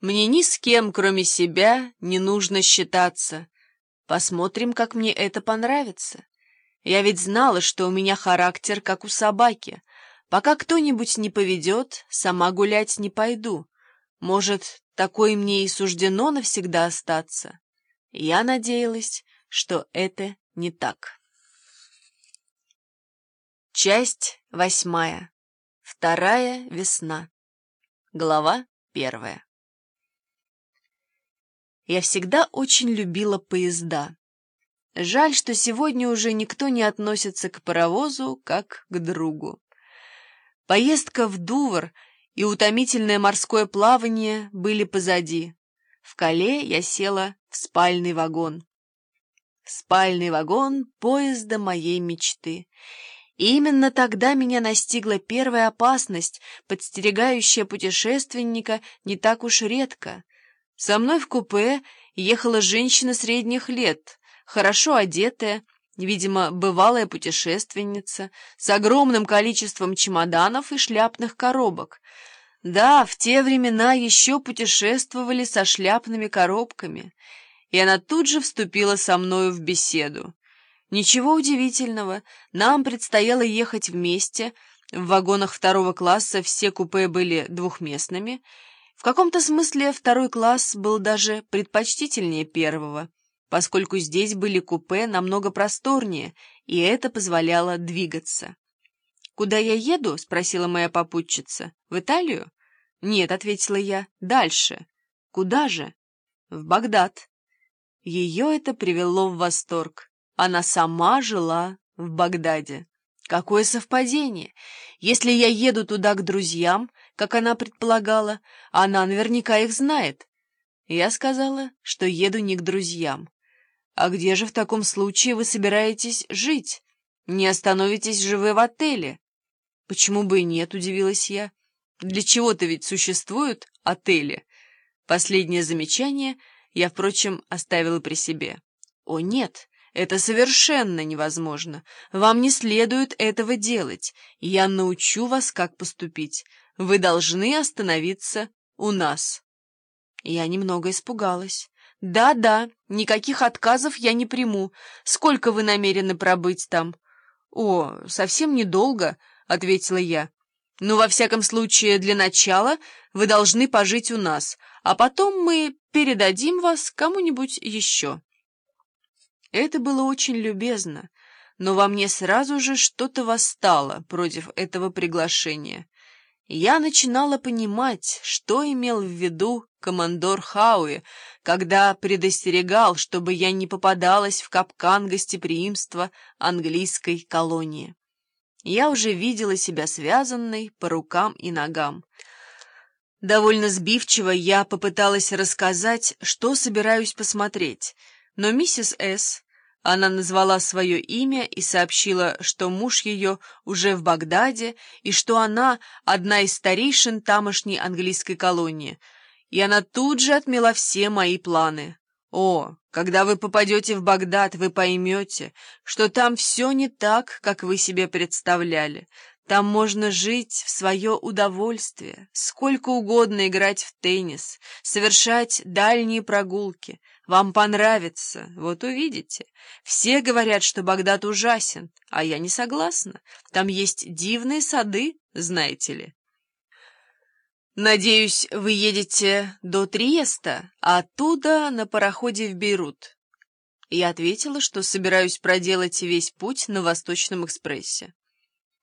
Мне ни с кем, кроме себя, не нужно считаться. Посмотрим, как мне это понравится. Я ведь знала, что у меня характер, как у собаки. Пока кто-нибудь не поведет, сама гулять не пойду. Может, такой мне и суждено навсегда остаться. Я надеялась, что это не так. Часть восьмая. Вторая весна. Глава первая. Я всегда очень любила поезда. Жаль, что сегодня уже никто не относится к паровозу как к другу. Поездка в Дувр и утомительное морское плавание были позади. В Кале я села в спальный вагон. Спальный вагон поезда моей мечты. И именно тогда меня настигла первая опасность, подстерегающая путешественника не так уж редко. Со мной в купе ехала женщина средних лет, хорошо одетая, видимо, бывалая путешественница, с огромным количеством чемоданов и шляпных коробок. Да, в те времена еще путешествовали со шляпными коробками, и она тут же вступила со мною в беседу. Ничего удивительного, нам предстояло ехать вместе, в вагонах второго класса все купе были двухместными. В каком-то смысле второй класс был даже предпочтительнее первого, поскольку здесь были купе намного просторнее, и это позволяло двигаться. «Куда я еду?» — спросила моя попутчица. «В Италию?» «Нет», — ответила я, — «дальше». «Куда же?» «В Багдад». Ее это привело в восторг. Она сама жила в Багдаде. Какое совпадение! Если я еду туда к друзьям, как она предполагала, она наверняка их знает. Я сказала, что еду не к друзьям. А где же в таком случае вы собираетесь жить? Не остановитесь же вы в отеле? Почему бы и нет, удивилась я. Для чего-то ведь существуют отели. Последнее замечание я, впрочем, оставила при себе. О, нет! Это совершенно невозможно. Вам не следует этого делать. Я научу вас, как поступить. Вы должны остановиться у нас. Я немного испугалась. Да-да, никаких отказов я не приму. Сколько вы намерены пробыть там? О, совсем недолго, ответила я. Но во всяком случае, для начала вы должны пожить у нас, а потом мы передадим вас кому-нибудь еще. Это было очень любезно, но во мне сразу же что-то восстало против этого приглашения. Я начинала понимать, что имел в виду командор Хауи, когда предостерегал, чтобы я не попадалась в капкан гостеприимства английской колонии. Я уже видела себя связанной по рукам и ногам. Довольно сбивчиво я попыталась рассказать, что собираюсь посмотреть — но миссис С. Она назвала свое имя и сообщила, что муж ее уже в Багдаде и что она одна из старейшин тамошней английской колонии. И она тут же отмела все мои планы. О, когда вы попадете в Багдад, вы поймете, что там все не так, как вы себе представляли. Там можно жить в свое удовольствие, сколько угодно играть в теннис, совершать дальние прогулки. Вам понравится, вот увидите. Все говорят, что Багдад ужасен, а я не согласна. Там есть дивные сады, знаете ли. Надеюсь, вы едете до Триеста, а оттуда на пароходе в Бейрут. Я ответила, что собираюсь проделать весь путь на Восточном экспрессе.